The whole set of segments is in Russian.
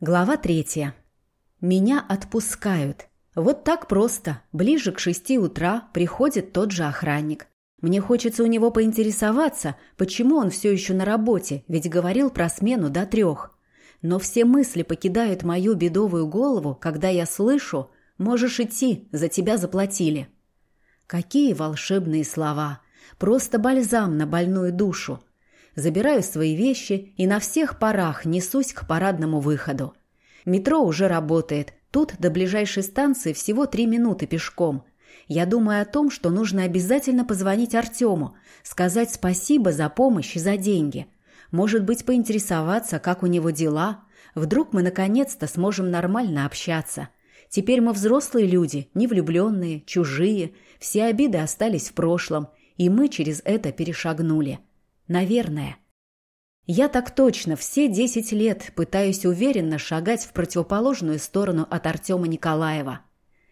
Глава третья. Меня отпускают. Вот так просто. Ближе к шести утра приходит тот же охранник. Мне хочется у него поинтересоваться, почему он все еще на работе, ведь говорил про смену до трех. Но все мысли покидают мою бедовую голову, когда я слышу «можешь идти, за тебя заплатили». Какие волшебные слова! Просто бальзам на больную душу забираю свои вещи и на всех парах несусь к парадному выходу. Метро уже работает. Тут до ближайшей станции всего три минуты пешком. Я думаю о том, что нужно обязательно позвонить Артему, сказать спасибо за помощь и за деньги. Может быть, поинтересоваться, как у него дела. Вдруг мы наконец-то сможем нормально общаться. Теперь мы взрослые люди, не влюбленные, чужие. Все обиды остались в прошлом, и мы через это перешагнули. Наверное. Я так точно все десять лет пытаюсь уверенно шагать в противоположную сторону от Артема Николаева.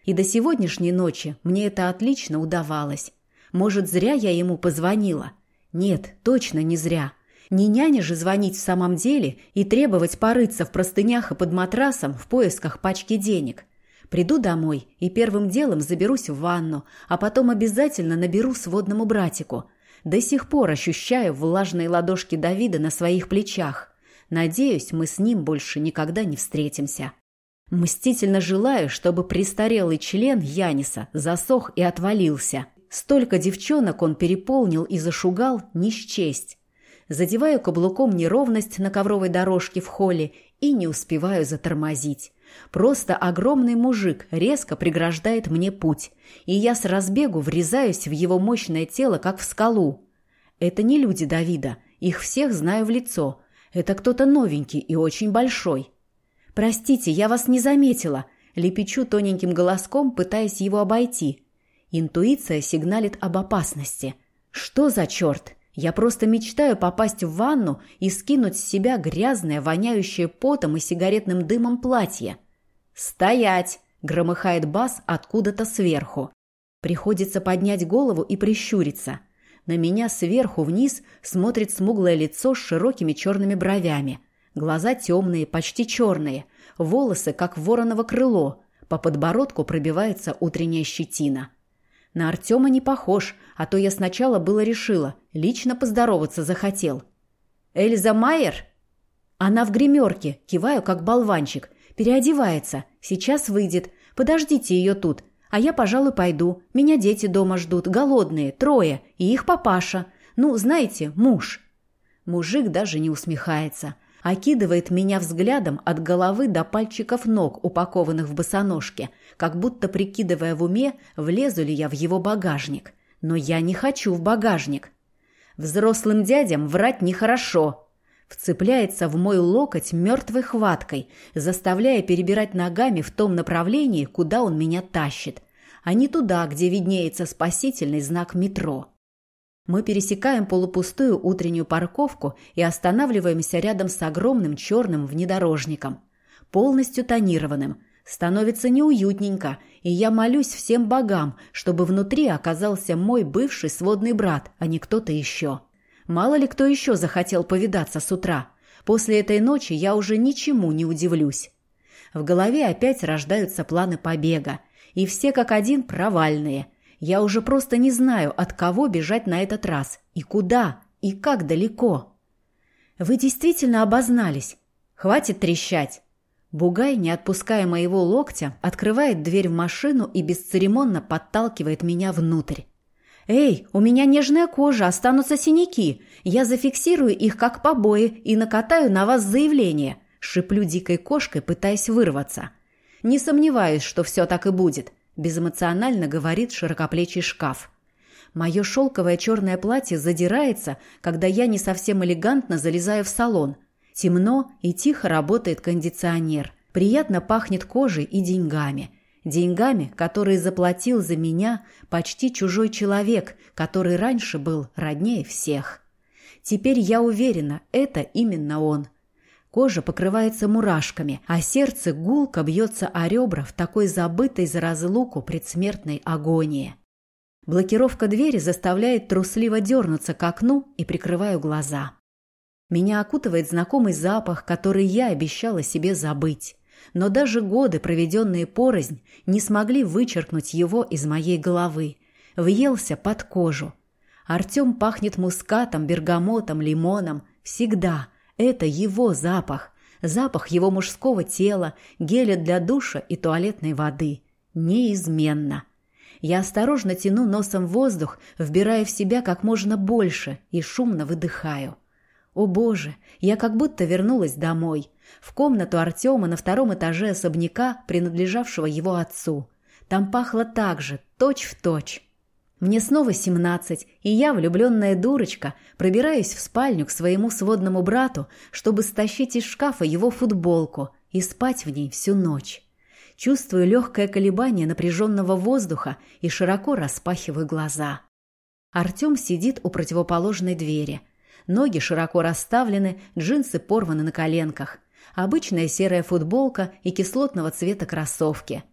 И до сегодняшней ночи мне это отлично удавалось. Может, зря я ему позвонила? Нет, точно не зря. Не няня же звонить в самом деле и требовать порыться в простынях и под матрасом в поисках пачки денег. Приду домой и первым делом заберусь в ванну, а потом обязательно наберу сводному братику – до сих пор ощущаю влажные ладошки Давида на своих плечах. Надеюсь, мы с ним больше никогда не встретимся. Мстительно желаю, чтобы престарелый член Яниса засох и отвалился. Столько девчонок он переполнил и зашугал не счесть. Задеваю каблуком неровность на ковровой дорожке в холле и не успеваю затормозить. Просто огромный мужик резко преграждает мне путь, и я с разбегу врезаюсь в его мощное тело, как в скалу. Это не люди Давида, их всех знаю в лицо. Это кто-то новенький и очень большой. «Простите, я вас не заметила», — лепечу тоненьким голоском, пытаясь его обойти. Интуиция сигналит об опасности. «Что за черт?» Я просто мечтаю попасть в ванну и скинуть с себя грязное, воняющее потом и сигаретным дымом платье. «Стоять!» – громыхает бас откуда-то сверху. Приходится поднять голову и прищуриться. На меня сверху вниз смотрит смуглое лицо с широкими черными бровями. Глаза темные, почти черные. Волосы, как вороново крыло. По подбородку пробивается утренняя щетина. На Артема не похож, а то я сначала было решила. Лично поздороваться захотел. «Эльза Майер?» Она в гримерке, киваю, как болванчик. Переодевается. Сейчас выйдет. Подождите ее тут. А я, пожалуй, пойду. Меня дети дома ждут. Голодные. Трое. И их папаша. Ну, знаете, муж. Мужик даже не усмехается. Окидывает меня взглядом от головы до пальчиков ног, упакованных в босоножке, как будто прикидывая в уме, влезу ли я в его багажник. Но я не хочу в багажник. Взрослым дядям врать нехорошо, вцепляется в мой локоть мертвой хваткой, заставляя перебирать ногами в том направлении, куда он меня тащит, а не туда, где виднеется спасительный знак метро. Мы пересекаем полупустую утреннюю парковку и останавливаемся рядом с огромным черным внедорожником, полностью тонированным. Становится неуютненько, и я молюсь всем богам, чтобы внутри оказался мой бывший сводный брат, а не кто-то еще. Мало ли кто еще захотел повидаться с утра. После этой ночи я уже ничему не удивлюсь. В голове опять рождаются планы побега. И все как один провальные. Я уже просто не знаю, от кого бежать на этот раз. И куда, и как далеко. Вы действительно обознались. Хватит трещать. Бугай, не отпуская моего локтя, открывает дверь в машину и бесцеремонно подталкивает меня внутрь. «Эй, у меня нежная кожа, останутся синяки. Я зафиксирую их как побои и накатаю на вас заявление», – шиплю дикой кошкой, пытаясь вырваться. «Не сомневаюсь, что все так и будет», – безэмоционально говорит широкоплечий шкаф. Мое шелковое черное платье задирается, когда я не совсем элегантно залезаю в салон. Темно и тихо работает кондиционер. Приятно пахнет кожей и деньгами – деньгами, которые заплатил за меня почти чужой человек, который раньше был роднее всех. Теперь я уверена, это именно он. Кожа покрывается мурашками, а сердце гулко бьется о ребра в такой забытой за разлуку предсмертной агонии. Блокировка двери заставляет трусливо дернуться к окну и прикрываю глаза. Меня окутывает знакомый запах, который я обещала себе забыть. Но даже годы, проведенные порознь, не смогли вычеркнуть его из моей головы. Въелся под кожу. Артем пахнет мускатом, бергамотом, лимоном. Всегда. Это его запах. Запах его мужского тела, геля для душа и туалетной воды. Неизменно. Я осторожно тяну носом воздух, вбирая в себя как можно больше и шумно выдыхаю. О боже, я как будто вернулась домой, в комнату Артема на втором этаже особняка, принадлежавшего его отцу. Там пахло так же, точь в точь. Мне снова семнадцать, и я, влюбленная дурочка, пробираюсь в спальню к своему сводному брату, чтобы стащить из шкафа его футболку и спать в ней всю ночь. Чувствую легкое колебание напряженного воздуха и широко распахиваю глаза. Артем сидит у противоположной двери. Ноги широко расставлены, джинсы порваны на коленках. Обычная серая футболка и кислотного цвета кроссовки –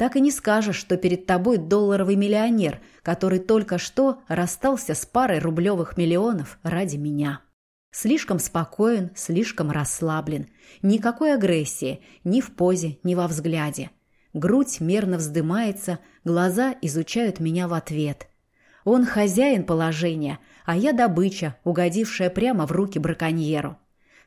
так и не скажешь, что перед тобой долларовый миллионер, который только что расстался с парой рублевых миллионов ради меня. Слишком спокоен, слишком расслаблен. Никакой агрессии ни в позе, ни во взгляде. Грудь мерно вздымается, глаза изучают меня в ответ. Он хозяин положения, а я добыча, угодившая прямо в руки браконьеру.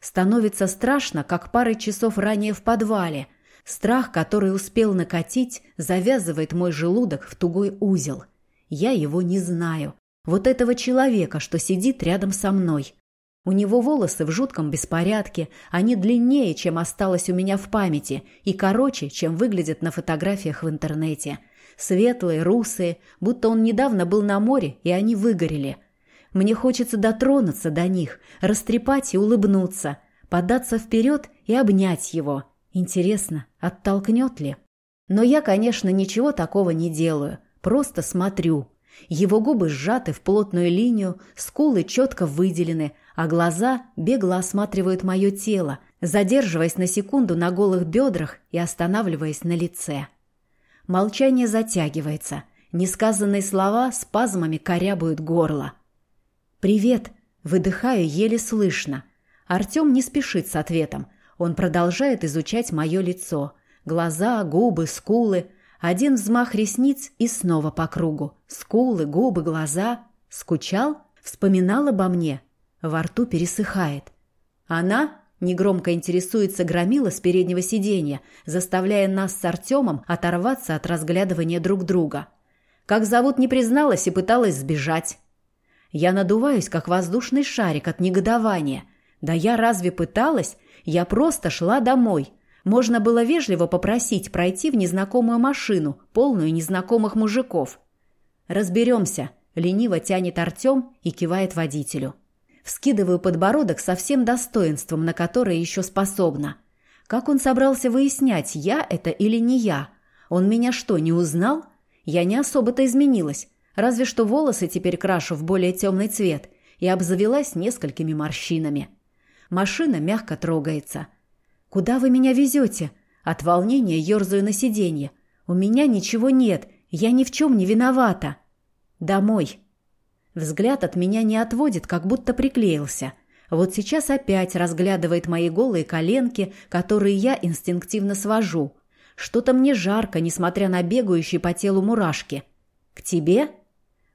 Становится страшно, как пары часов ранее в подвале – Страх, который успел накатить, завязывает мой желудок в тугой узел. Я его не знаю. Вот этого человека, что сидит рядом со мной. У него волосы в жутком беспорядке, они длиннее, чем осталось у меня в памяти, и короче, чем выглядят на фотографиях в интернете. Светлые, русые, будто он недавно был на море, и они выгорели. Мне хочется дотронуться до них, растрепать и улыбнуться, податься вперед и обнять его – Интересно, оттолкнет ли? Но я, конечно, ничего такого не делаю, просто смотрю. Его губы сжаты в плотную линию, скулы четко выделены, а глаза бегло осматривают мое тело, задерживаясь на секунду на голых бедрах и останавливаясь на лице. Молчание затягивается. Несказанные слова спазмами корябают горло. «Привет!» – выдыхаю еле слышно. Артем не спешит с ответом, он продолжает изучать мое лицо. Глаза, губы, скулы. Один взмах ресниц и снова по кругу. Скулы, губы, глаза. Скучал? Вспоминал обо мне? Во рту пересыхает. Она негромко интересуется громила с переднего сиденья, заставляя нас с Артемом оторваться от разглядывания друг друга. Как зовут не призналась и пыталась сбежать. Я надуваюсь, как воздушный шарик от негодования. Да я разве пыталась? Я просто шла домой. Можно было вежливо попросить пройти в незнакомую машину, полную незнакомых мужиков. «Разберемся», — лениво тянет Артем и кивает водителю. Вскидываю подбородок со всем достоинством, на которое еще способна. Как он собрался выяснять, я это или не я? Он меня что, не узнал? Я не особо-то изменилась, разве что волосы теперь крашу в более темный цвет и обзавелась несколькими морщинами. Машина мягко трогается. «Куда вы меня везете?» От волнения ерзаю на сиденье. «У меня ничего нет. Я ни в чем не виновата». «Домой». Взгляд от меня не отводит, как будто приклеился. Вот сейчас опять разглядывает мои голые коленки, которые я инстинктивно свожу. Что-то мне жарко, несмотря на бегающие по телу мурашки. «К тебе?»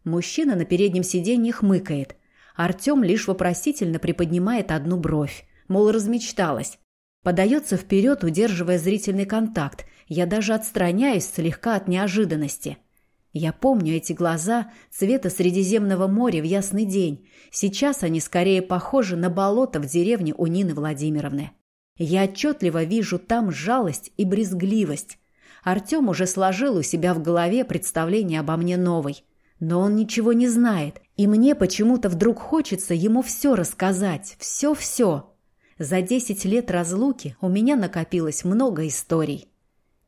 Мужчина на переднем сиденье хмыкает. Артем лишь вопросительно приподнимает одну бровь, мол, размечталась. Подается вперед, удерживая зрительный контакт. Я даже отстраняюсь слегка от неожиданности. Я помню эти глаза цвета Средиземного моря в ясный день. Сейчас они скорее похожи на болото в деревне у Нины Владимировны. Я отчетливо вижу там жалость и брезгливость. Артем уже сложил у себя в голове представление обо мне новой. Но он ничего не знает, и мне почему-то вдруг хочется ему все рассказать, все-все. За десять лет разлуки у меня накопилось много историй.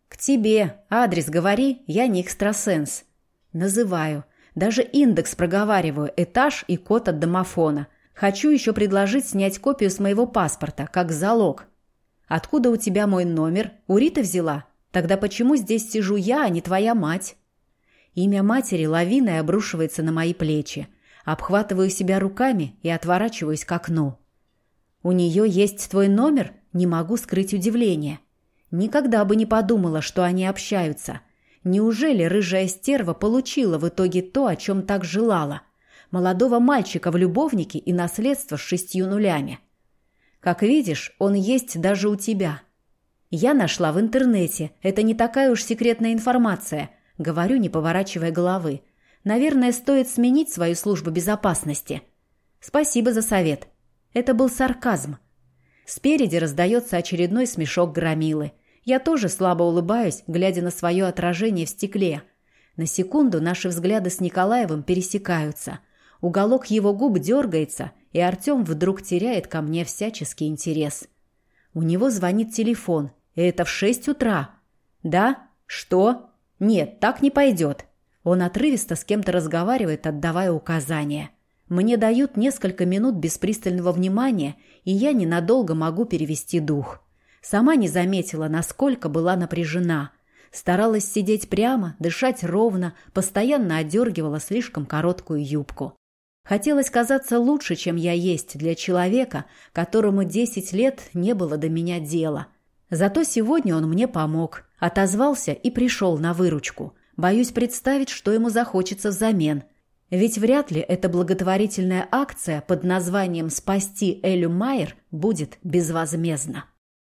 «К тебе. Адрес говори, я не экстрасенс». «Называю. Даже индекс проговариваю, этаж и код от домофона. Хочу еще предложить снять копию с моего паспорта, как залог». «Откуда у тебя мой номер? У Риты взяла? Тогда почему здесь сижу я, а не твоя мать?» Имя матери лавиной обрушивается на мои плечи. Обхватываю себя руками и отворачиваюсь к окну. У нее есть твой номер? Не могу скрыть удивление. Никогда бы не подумала, что они общаются. Неужели рыжая стерва получила в итоге то, о чем так желала? Молодого мальчика в любовнике и наследство с шестью нулями. Как видишь, он есть даже у тебя. Я нашла в интернете. Это не такая уж секретная информация. Говорю, не поворачивая головы. Наверное, стоит сменить свою службу безопасности. Спасибо за совет. Это был сарказм. Спереди раздается очередной смешок громилы. Я тоже слабо улыбаюсь, глядя на свое отражение в стекле. На секунду наши взгляды с Николаевым пересекаются. Уголок его губ дергается, и Артем вдруг теряет ко мне всяческий интерес. У него звонит телефон, и это в шесть утра. «Да? Что? Нет, так не пойдет». Он отрывисто с кем-то разговаривает, отдавая указания. Мне дают несколько минут без пристального внимания, и я ненадолго могу перевести дух. Сама не заметила, насколько была напряжена. Старалась сидеть прямо, дышать ровно, постоянно одергивала слишком короткую юбку. Хотелось казаться лучше, чем я есть для человека, которому десять лет не было до меня дела. Зато сегодня он мне помог, отозвался и пришел на выручку. Боюсь представить, что ему захочется взамен. Ведь вряд ли эта благотворительная акция под названием «Спасти Элю Майер» будет безвозмездна.